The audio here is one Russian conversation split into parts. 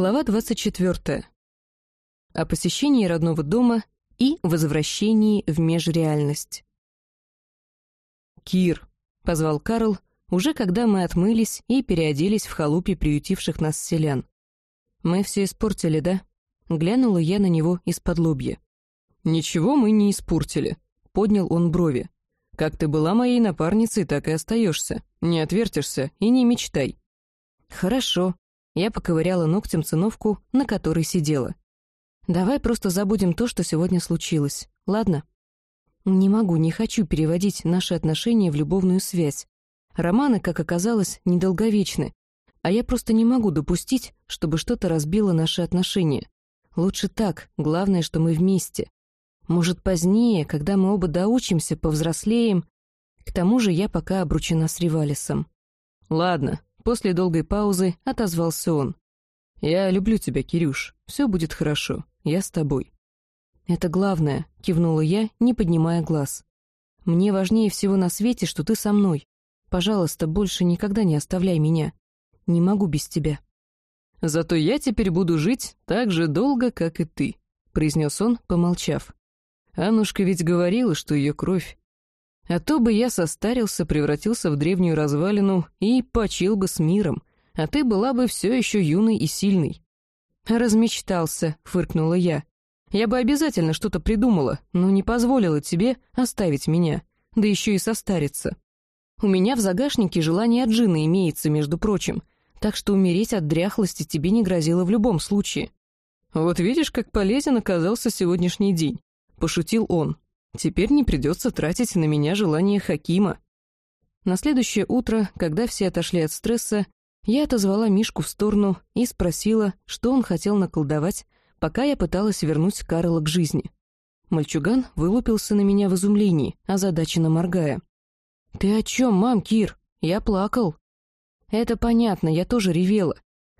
Глава 24. О посещении родного дома и возвращении в межреальность. «Кир», — позвал Карл, уже когда мы отмылись и переоделись в халупе приютивших нас селян. «Мы все испортили, да?» — глянула я на него из-под лобья. «Ничего мы не испортили», — поднял он брови. «Как ты была моей напарницей, так и остаешься. Не отвертишься и не мечтай». «Хорошо», я поковыряла ногтем циновку, на которой сидела. «Давай просто забудем то, что сегодня случилось, ладно?» «Не могу, не хочу переводить наши отношения в любовную связь. Романы, как оказалось, недолговечны, а я просто не могу допустить, чтобы что-то разбило наши отношения. Лучше так, главное, что мы вместе. Может, позднее, когда мы оба доучимся, повзрослеем. К тому же я пока обручена с Ривалисом». «Ладно, После долгой паузы отозвался он. «Я люблю тебя, Кирюш. Все будет хорошо. Я с тобой». «Это главное», — кивнула я, не поднимая глаз. «Мне важнее всего на свете, что ты со мной. Пожалуйста, больше никогда не оставляй меня. Не могу без тебя». «Зато я теперь буду жить так же долго, как и ты», — произнес он, помолчав. Аннушка ведь говорила, что ее кровь а то бы я состарился, превратился в древнюю развалину и почил бы с миром, а ты была бы все еще юной и сильной. «Размечтался», — фыркнула я. «Я бы обязательно что-то придумала, но не позволила тебе оставить меня, да еще и состариться. У меня в загашнике желание Джина имеется, между прочим, так что умереть от дряхлости тебе не грозило в любом случае». «Вот видишь, как полезен оказался сегодняшний день», — пошутил он. Теперь не придется тратить на меня желание Хакима. На следующее утро, когда все отошли от стресса, я отозвала Мишку в сторону и спросила, что он хотел наколдовать, пока я пыталась вернуть Карла к жизни. Мальчуган вылупился на меня в изумлении, озадаченно моргая. «Ты о чем, мам, Кир? Я плакал». «Это понятно, я тоже ревела.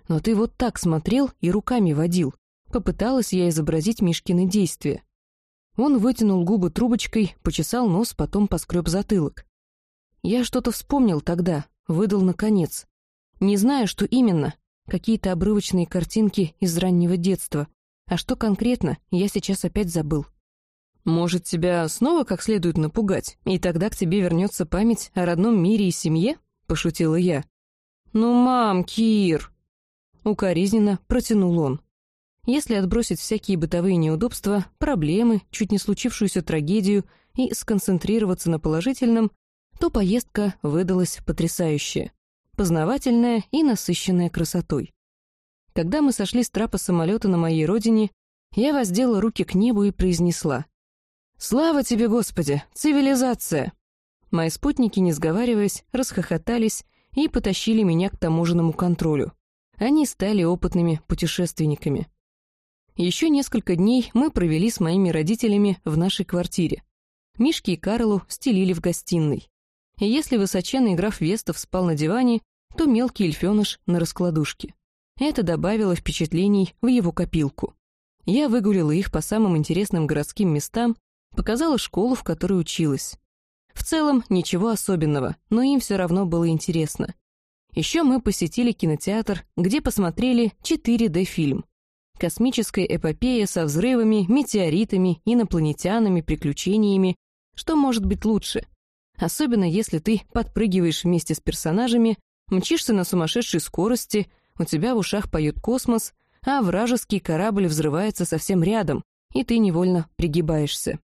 Но ты вот так смотрел и руками водил». Попыталась я изобразить Мишкины действия. Он вытянул губы трубочкой, почесал нос, потом поскреб затылок. Я что-то вспомнил тогда, выдал наконец. Не знаю, что именно. Какие-то обрывочные картинки из раннего детства. А что конкретно, я сейчас опять забыл. «Может, тебя снова как следует напугать, и тогда к тебе вернется память о родном мире и семье?» — пошутила я. «Ну, мам, Кир!» Укоризненно протянул он. Если отбросить всякие бытовые неудобства, проблемы, чуть не случившуюся трагедию и сконцентрироваться на положительном, то поездка выдалась потрясающая, познавательная и насыщенная красотой. Когда мы сошли с трапа самолета на моей родине, я воздела руки к небу и произнесла «Слава тебе, Господи! Цивилизация!» Мои спутники, не сговариваясь, расхохотались и потащили меня к таможенному контролю. Они стали опытными путешественниками. Еще несколько дней мы провели с моими родителями в нашей квартире. Мишки и Карлу стелили в гостиной. И если высоченный граф Вестов спал на диване, то мелкий эльфеныш на раскладушке. Это добавило впечатлений в его копилку. Я выгулила их по самым интересным городским местам, показала школу, в которой училась. В целом, ничего особенного, но им все равно было интересно. Еще мы посетили кинотеатр, где посмотрели 4D-фильм. Космическая эпопея со взрывами, метеоритами, инопланетянами, приключениями. Что может быть лучше? Особенно если ты подпрыгиваешь вместе с персонажами, мчишься на сумасшедшей скорости, у тебя в ушах поет космос, а вражеский корабль взрывается совсем рядом, и ты невольно пригибаешься.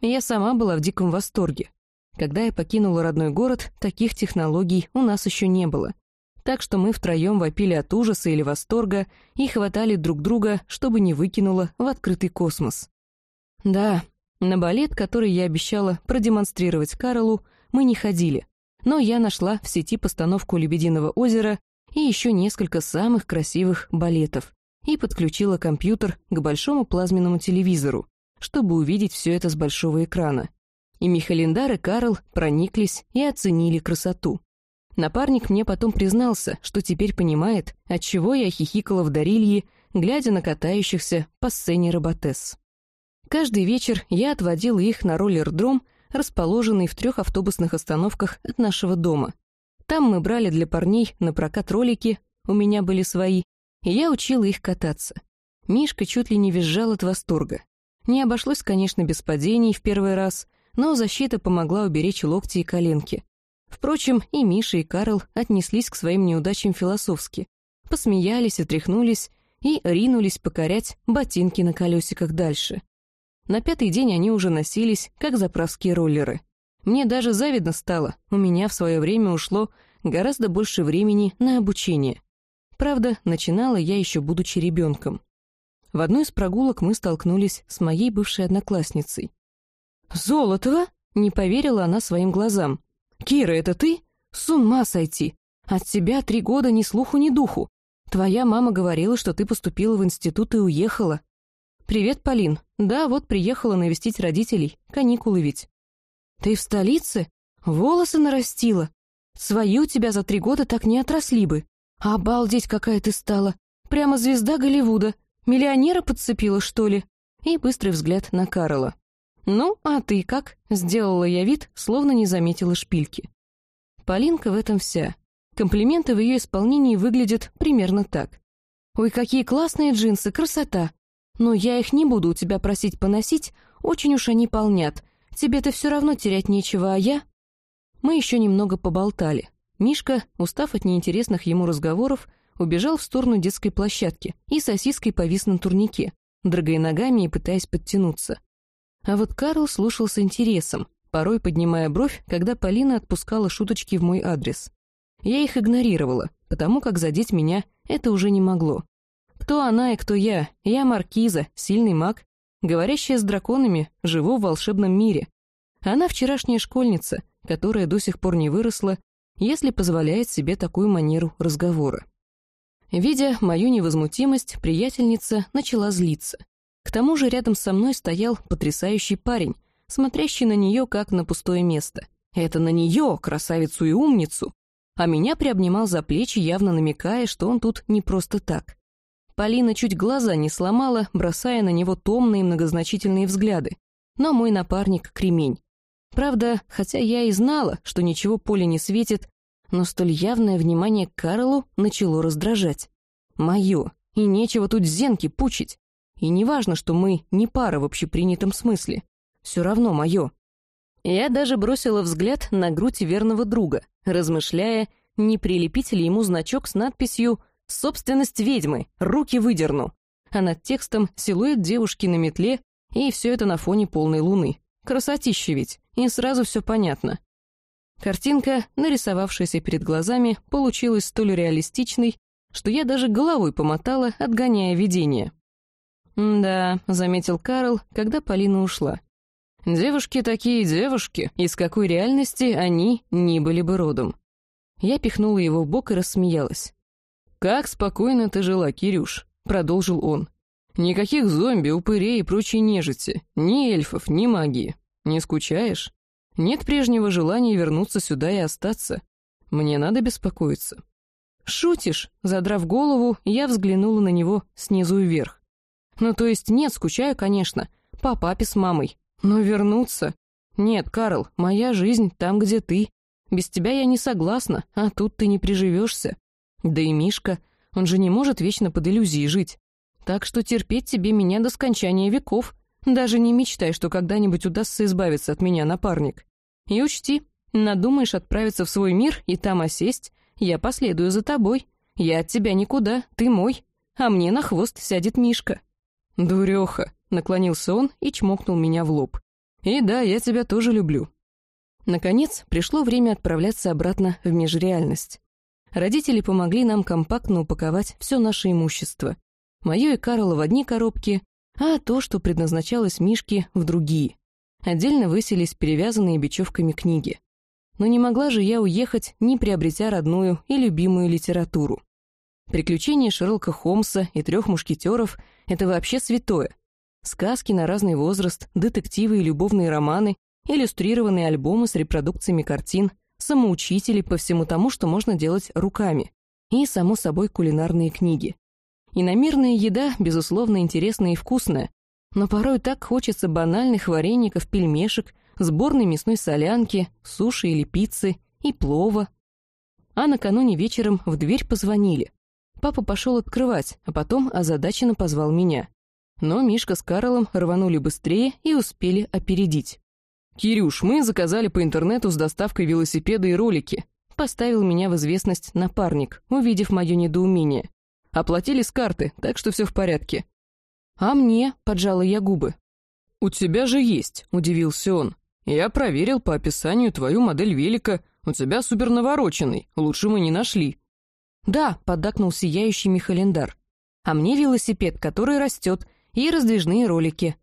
Я сама была в диком восторге. Когда я покинула родной город, таких технологий у нас еще не было так что мы втроем вопили от ужаса или восторга и хватали друг друга, чтобы не выкинуло в открытый космос. Да, на балет, который я обещала продемонстрировать Карлу, мы не ходили, но я нашла в сети постановку «Лебединого озера» и еще несколько самых красивых балетов и подключила компьютер к большому плазменному телевизору, чтобы увидеть все это с большого экрана. И Михалиндар и Карл прониклись и оценили красоту. Напарник мне потом признался, что теперь понимает, отчего я хихикала в Дарилье, глядя на катающихся по сцене роботесс. Каждый вечер я отводила их на роллер-дром, расположенный в трех автобусных остановках от нашего дома. Там мы брали для парней на прокат ролики, у меня были свои, и я учила их кататься. Мишка чуть ли не визжал от восторга. Не обошлось, конечно, без падений в первый раз, но защита помогла уберечь локти и коленки. Впрочем, и Миша, и Карл отнеслись к своим неудачам философски. Посмеялись, отряхнулись и ринулись покорять ботинки на колесиках дальше. На пятый день они уже носились, как заправские роллеры. Мне даже завидно стало, у меня в свое время ушло гораздо больше времени на обучение. Правда, начинала я еще будучи ребенком. В одной из прогулок мы столкнулись с моей бывшей одноклассницей. «Золотова?» — не поверила она своим глазам. «Кира, это ты? С ума сойти! От тебя три года ни слуху, ни духу. Твоя мама говорила, что ты поступила в институт и уехала. Привет, Полин. Да, вот приехала навестить родителей. Каникулы ведь. Ты в столице? Волосы нарастила. Свои у тебя за три года так не отросли бы. Обалдеть, какая ты стала. Прямо звезда Голливуда. Миллионера подцепила, что ли? И быстрый взгляд на Карла. «Ну, а ты как?» — сделала я вид, словно не заметила шпильки. Полинка в этом вся. Комплименты в ее исполнении выглядят примерно так. «Ой, какие классные джинсы, красота! Но я их не буду у тебя просить поносить, очень уж они полнят. Тебе-то все равно терять нечего, а я...» Мы еще немного поболтали. Мишка, устав от неинтересных ему разговоров, убежал в сторону детской площадки и сосиской повис на турнике, дрыгая ногами и пытаясь подтянуться. А вот Карл слушал с интересом, порой поднимая бровь, когда Полина отпускала шуточки в мой адрес. Я их игнорировала, потому как задеть меня это уже не могло. Кто она и кто я? Я маркиза, сильный маг, говорящая с драконами, живу в волшебном мире. Она вчерашняя школьница, которая до сих пор не выросла, если позволяет себе такую манеру разговора. Видя мою невозмутимость, приятельница начала злиться. К тому же рядом со мной стоял потрясающий парень, смотрящий на нее как на пустое место. Это на нее, красавицу и умницу, а меня приобнимал за плечи, явно намекая, что он тут не просто так. Полина чуть глаза не сломала, бросая на него томные многозначительные взгляды. Но мой напарник — кремень. Правда, хотя я и знала, что ничего Поле не светит, но столь явное внимание к Карлу начало раздражать. Мое, и нечего тут зенки пучить. И не важно, что мы не пара в общепринятом смысле. Все равно мое. Я даже бросила взгляд на грудь верного друга, размышляя, не прилепить ли ему значок с надписью «Собственность ведьмы, руки выдерну», а над текстом силуэт девушки на метле, и все это на фоне полной луны. Красотища ведь, и сразу все понятно. Картинка, нарисовавшаяся перед глазами, получилась столь реалистичной, что я даже головой помотала, отгоняя видение. «Да», — заметил Карл, когда Полина ушла. Девушки такие девушки, из какой реальности они не были бы родом. Я пихнула его в бок и рассмеялась. «Как спокойно ты жила, Кирюш», — продолжил он. «Никаких зомби, упырей и прочей нежити, ни эльфов, ни магии. Не скучаешь? Нет прежнего желания вернуться сюда и остаться. Мне надо беспокоиться». «Шутишь?» — задрав голову, я взглянула на него снизу вверх. «Ну, то есть нет, скучаю, конечно. По папе с мамой. Но вернуться? Нет, Карл, моя жизнь там, где ты. Без тебя я не согласна, а тут ты не приживешься. Да и Мишка, он же не может вечно под иллюзией жить. Так что терпеть тебе меня до скончания веков. Даже не мечтай, что когда-нибудь удастся избавиться от меня, напарник. И учти, надумаешь отправиться в свой мир и там осесть, я последую за тобой. Я от тебя никуда, ты мой. А мне на хвост сядет Мишка. Дуреха, Наклонился он и чмокнул меня в лоб. «И да, я тебя тоже люблю». Наконец, пришло время отправляться обратно в межреальность. Родители помогли нам компактно упаковать все наше имущество. Мое и Карла в одни коробки, а то, что предназначалось Мишке, в другие. Отдельно выселись перевязанные бечевками книги. Но не могла же я уехать, не приобретя родную и любимую литературу. Приключения Шерлока Холмса и трех мушкетеров — это вообще святое. Сказки на разный возраст, детективы и любовные романы, иллюстрированные альбомы с репродукциями картин, самоучители по всему тому, что можно делать руками, и, само собой, кулинарные книги. Иномирная еда, безусловно, интересная и вкусная, но порой так хочется банальных вареников, пельмешек, сборной мясной солянки, суши или пиццы и плова. А накануне вечером в дверь позвонили. Папа пошел открывать, а потом озадаченно позвал меня. Но Мишка с Карлом рванули быстрее и успели опередить. «Кирюш, мы заказали по интернету с доставкой велосипеда и ролики», поставил меня в известность напарник, увидев мое недоумение. Оплатили с карты, так что все в порядке. «А мне?» — поджала я губы. «У тебя же есть», — удивился он. «Я проверил по описанию твою модель велика. У тебя супер навороченный, лучше мы не нашли». «Да», — поддакнул сияющий Михалендар. «А мне велосипед, который растет, и раздвижные ролики».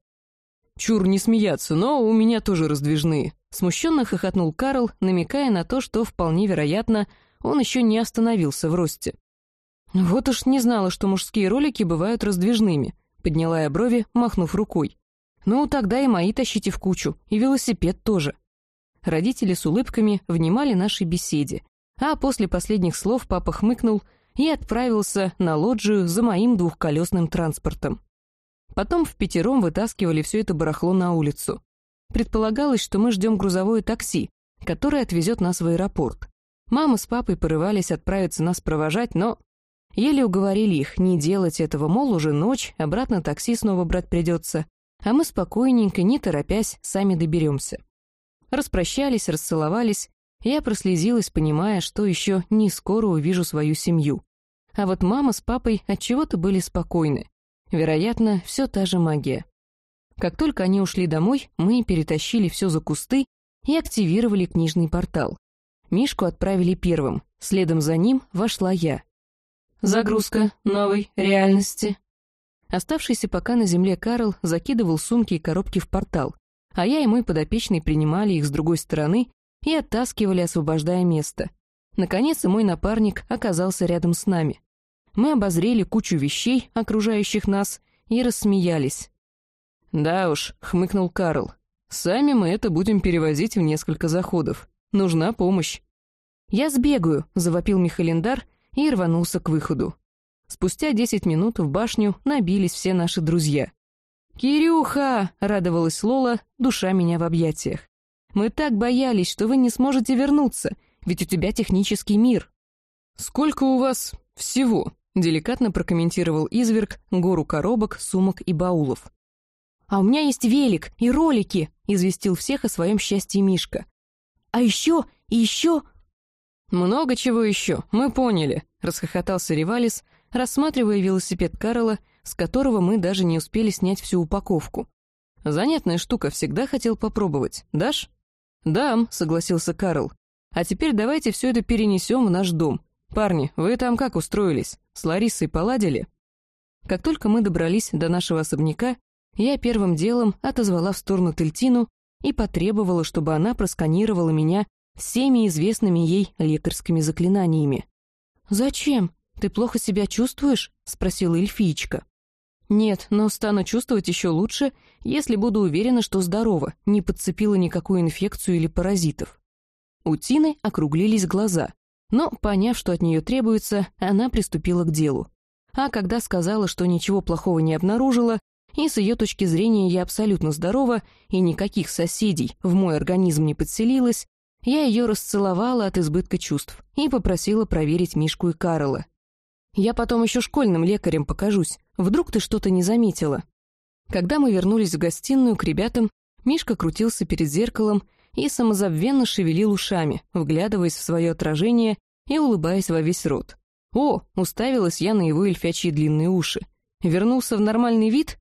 «Чур не смеяться, но у меня тоже раздвижные», — смущенно хохотнул Карл, намекая на то, что, вполне вероятно, он еще не остановился в росте. «Вот уж не знала, что мужские ролики бывают раздвижными», — подняла я брови, махнув рукой. «Ну, тогда и мои тащите в кучу, и велосипед тоже». Родители с улыбками внимали нашей беседе, а после последних слов папа хмыкнул и отправился на лоджию за моим двухколесным транспортом. Потом в пятером вытаскивали все это барахло на улицу. Предполагалось, что мы ждем грузовое такси, которое отвезет нас в аэропорт. Мама с папой порывались отправиться нас провожать, но еле уговорили их не делать этого, мол, уже ночь, обратно такси снова брать придется, а мы спокойненько, не торопясь, сами доберемся. Распрощались, расцеловались, я прослезилась, понимая, что еще не скоро увижу свою семью. А вот мама с папой от чего то были спокойны. Вероятно, все та же магия. Как только они ушли домой, мы перетащили все за кусты и активировали книжный портал. Мишку отправили первым, следом за ним вошла я. Загрузка новой реальности. Оставшийся пока на земле Карл закидывал сумки и коробки в портал, а я и мой подопечный принимали их с другой стороны и оттаскивали, освобождая место. Наконец мой напарник оказался рядом с нами. Мы обозрели кучу вещей, окружающих нас, и рассмеялись. «Да уж», — хмыкнул Карл, — «сами мы это будем перевозить в несколько заходов. Нужна помощь». «Я сбегаю», — завопил Михалендар и рванулся к выходу. Спустя десять минут в башню набились все наши друзья. «Кирюха!» — радовалась Лола, душа меня в объятиях. «Мы так боялись, что вы не сможете вернуться, ведь у тебя технический мир». «Сколько у вас всего?» Деликатно прокомментировал изверг гору коробок, сумок и баулов. «А у меня есть велик и ролики», — известил всех о своем счастье Мишка. «А еще и еще...» «Много чего еще, мы поняли», — расхохотался Ревалис, рассматривая велосипед Карла, с которого мы даже не успели снять всю упаковку. «Занятная штука, всегда хотел попробовать. Дашь?» «Дам», — согласился Карл. «А теперь давайте все это перенесем в наш дом. «Парни, вы там как устроились? С Ларисой поладили?» Как только мы добрались до нашего особняка, я первым делом отозвала в сторону Тельтину и потребовала, чтобы она просканировала меня всеми известными ей лекарскими заклинаниями. «Зачем? Ты плохо себя чувствуешь?» — спросила эльфиечка. «Нет, но стану чувствовать еще лучше, если буду уверена, что здорова, не подцепила никакую инфекцию или паразитов». У Тины округлились глаза. Но, поняв, что от нее требуется, она приступила к делу. А когда сказала, что ничего плохого не обнаружила, и с ее точки зрения я абсолютно здорова, и никаких соседей в мой организм не подселилось, я ее расцеловала от избытка чувств и попросила проверить Мишку и Карла. «Я потом еще школьным лекарем покажусь, вдруг ты что-то не заметила». Когда мы вернулись в гостиную к ребятам, Мишка крутился перед зеркалом и самозабвенно шевелил ушами, вглядываясь в свое отражение и улыбаясь во весь рот. «О!» — уставилась я на его эльфячьи длинные уши. «Вернулся в нормальный вид?»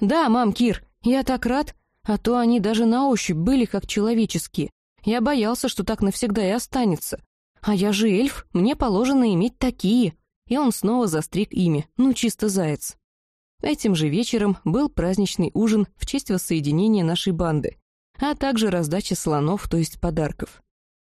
«Да, мам, Кир, я так рад, а то они даже на ощупь были как человеческие. Я боялся, что так навсегда и останется. А я же эльф, мне положено иметь такие». И он снова застриг ими, ну чисто заяц. Этим же вечером был праздничный ужин в честь воссоединения нашей банды а также раздача слонов, то есть подарков.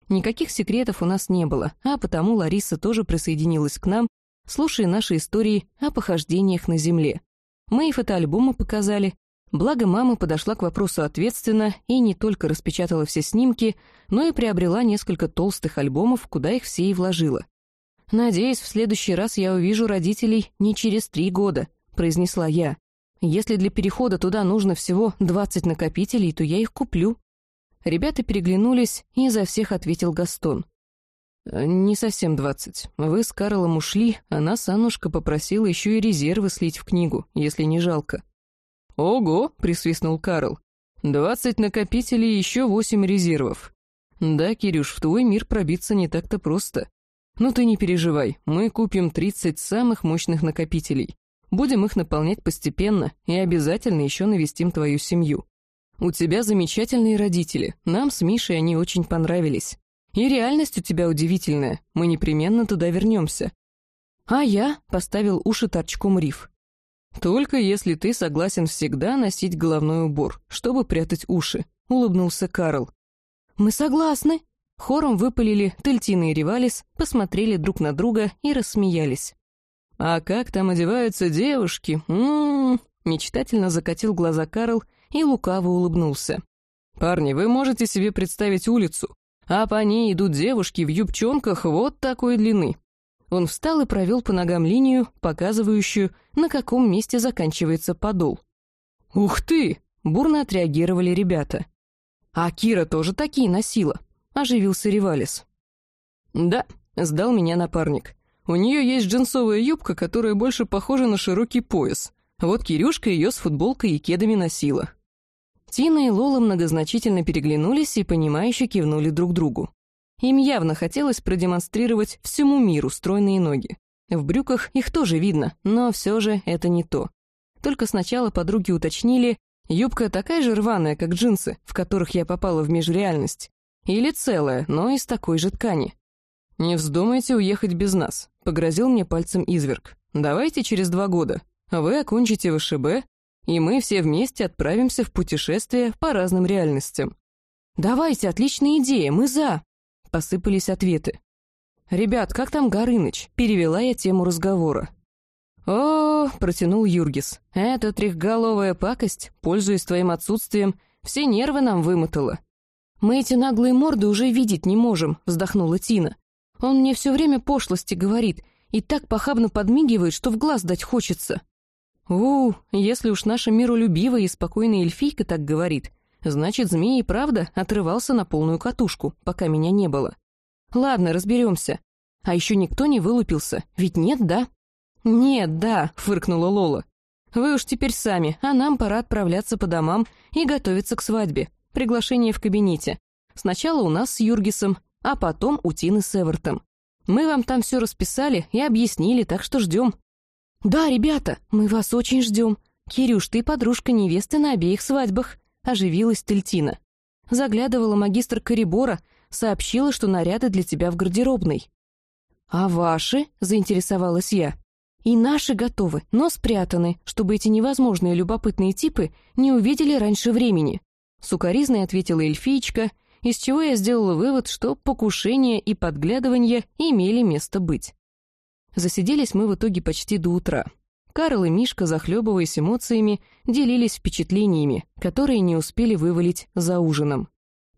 Никаких секретов у нас не было, а потому Лариса тоже присоединилась к нам, слушая наши истории о похождениях на Земле. Мы и фотоальбомы показали, благо мама подошла к вопросу ответственно и не только распечатала все снимки, но и приобрела несколько толстых альбомов, куда их все и вложила. «Надеюсь, в следующий раз я увижу родителей не через три года», — произнесла я. Если для перехода туда нужно всего 20 накопителей, то я их куплю». Ребята переглянулись, и за всех ответил Гастон. «Не совсем двадцать. Вы с Карлом ушли, а нас Аннушка попросила еще и резервы слить в книгу, если не жалко». «Ого!» — присвистнул Карл. «Двадцать накопителей и еще восемь резервов. Да, Кирюш, в твой мир пробиться не так-то просто. Ну ты не переживай, мы купим тридцать самых мощных накопителей. Будем их наполнять постепенно и обязательно еще навестим твою семью. У тебя замечательные родители, нам с Мишей они очень понравились. И реальность у тебя удивительная, мы непременно туда вернемся. А я поставил уши торчком риф. Только если ты согласен всегда носить головной убор, чтобы прятать уши, улыбнулся Карл. Мы согласны. Хором выпалили Тельтина и Ревалис, посмотрели друг на друга и рассмеялись. «А как там одеваются девушки? М -м -м мечтательно закатил глаза Карл и лукаво улыбнулся. «Парни, вы можете себе представить улицу, а по ней идут девушки в юбчонках вот такой длины». Он встал и провел по ногам линию, показывающую, на каком месте заканчивается подол. «Ух ты!» — бурно отреагировали ребята. «А Кира тоже такие носила», — оживился Ревалис. «Да», — сдал меня напарник. «У нее есть джинсовая юбка, которая больше похожа на широкий пояс. Вот Кирюшка ее с футболкой и кедами носила. Тина и Лола многозначительно переглянулись и, понимающе кивнули друг другу. Им явно хотелось продемонстрировать всему миру стройные ноги. В брюках их тоже видно, но все же это не то. Только сначала подруги уточнили, юбка такая же рваная, как джинсы, в которых я попала в межреальность. Или целая, но из такой же ткани. «Не вздумайте уехать без нас», — погрозил мне пальцем изверг. «Давайте через два года. Вы окончите ВШБ, и мы все вместе отправимся в путешествие по разным реальностям. «Давайте, отличная идея, мы за!» — посыпались ответы. «Ребят, как там Горыныч?» — перевела я тему разговора. «О, — протянул Юргис, — эта трехголовая пакость, пользуясь твоим отсутствием, все нервы нам вымотала». «Мы эти наглые морды уже видеть не можем», — вздохнула Тина. «Он мне все время пошлости говорит и так похабно подмигивает, что в глаз дать хочется». «У, если уж наша миролюбивая и спокойная эльфийка так говорит, значит, змей и правда отрывался на полную катушку, пока меня не было. Ладно, разберемся. А еще никто не вылупился, ведь нет, да?» «Нет, да», — фыркнула Лола. «Вы уж теперь сами, а нам пора отправляться по домам и готовиться к свадьбе. Приглашение в кабинете. Сначала у нас с Юргисом, а потом у Тины с Эвертом. Мы вам там все расписали и объяснили, так что ждем». «Да, ребята, мы вас очень ждем. Кирюш, ты подружка невесты на обеих свадьбах», — оживилась Тельтина. Заглядывала магистр Корибора, сообщила, что наряды для тебя в гардеробной. «А ваши?» — заинтересовалась я. «И наши готовы, но спрятаны, чтобы эти невозможные любопытные типы не увидели раньше времени», — сукоризной ответила эльфиечка, из чего я сделала вывод, что покушение и подглядывание имели место быть. Засиделись мы в итоге почти до утра. Карл и Мишка, захлебываясь эмоциями, делились впечатлениями, которые не успели вывалить за ужином.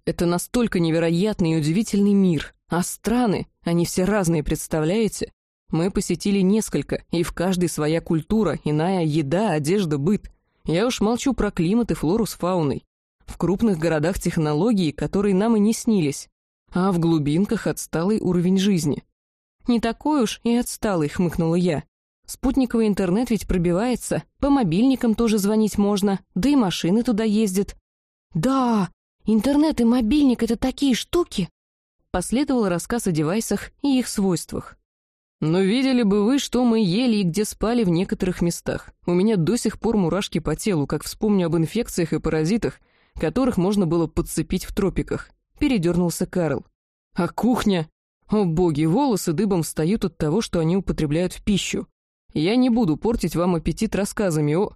Это настолько невероятный и удивительный мир. А страны, они все разные, представляете? Мы посетили несколько, и в каждой своя культура, иная еда, одежда, быт. Я уж молчу про климат и флору с фауной. В крупных городах технологии, которые нам и не снились. А в глубинках отсталый уровень жизни. «Не такой уж и отсталый», — хмыкнула я. «Спутниковый интернет ведь пробивается, по мобильникам тоже звонить можно, да и машины туда ездят». «Да, интернет и мобильник — это такие штуки!» Последовал рассказ о девайсах и их свойствах. «Но видели бы вы, что мы ели и где спали в некоторых местах. У меня до сих пор мурашки по телу, как вспомню об инфекциях и паразитах, которых можно было подцепить в тропиках», — передернулся Карл. «А кухня? О боги, волосы дыбом встают от того, что они употребляют в пищу. Я не буду портить вам аппетит рассказами о...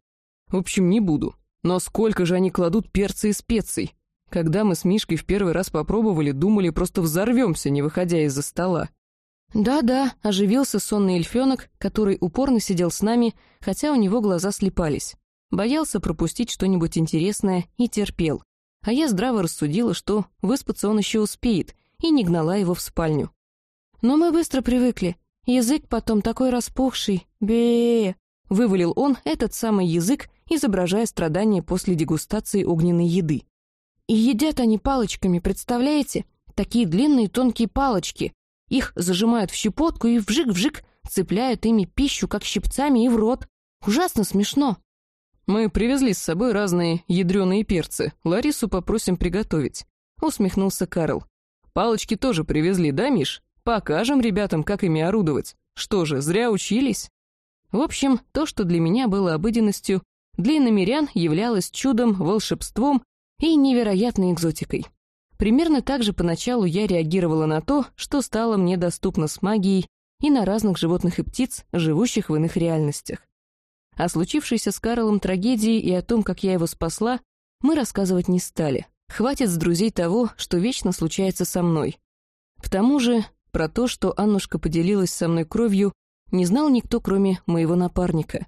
В общем, не буду. Но сколько же они кладут перца и специй? Когда мы с Мишкой в первый раз попробовали, думали, просто взорвемся, не выходя из-за стола. Да-да, оживился сонный эльфенок, который упорно сидел с нами, хотя у него глаза слепались. Боялся пропустить что-нибудь интересное и терпел. А я здраво рассудила, что выспаться он еще успеет, и не гнала его в спальню. Но мы быстро привыкли. Язык потом такой распухший. бе Вывалил он этот самый язык, изображая страдания после дегустации огненной еды. И едят они палочками, представляете? Такие длинные тонкие палочки. Их зажимают в щепотку и вжик-вжик цепляют ими пищу, как щипцами, и в рот. Ужасно смешно. Мы привезли с собой разные ядреные перцы. Ларису попросим приготовить. Усмехнулся Карл. Палочки тоже привезли, да, Миш? Покажем ребятам, как ими орудовать. Что же, зря учились? В общем, то, что для меня было обыденностью, для иномерян являлось чудом, волшебством и невероятной экзотикой. Примерно так же поначалу я реагировала на то, что стало мне доступно с магией и на разных животных и птиц, живущих в иных реальностях. О случившейся с Карлом трагедии и о том, как я его спасла, мы рассказывать не стали. Хватит с друзей того, что вечно случается со мной. К тому же, про то, что Аннушка поделилась со мной кровью, не знал никто, кроме моего напарника.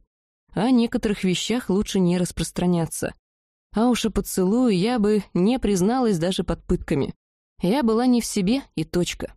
О некоторых вещах лучше не распространяться. А уж о поцелуе я бы не призналась даже под пытками. Я была не в себе и точка.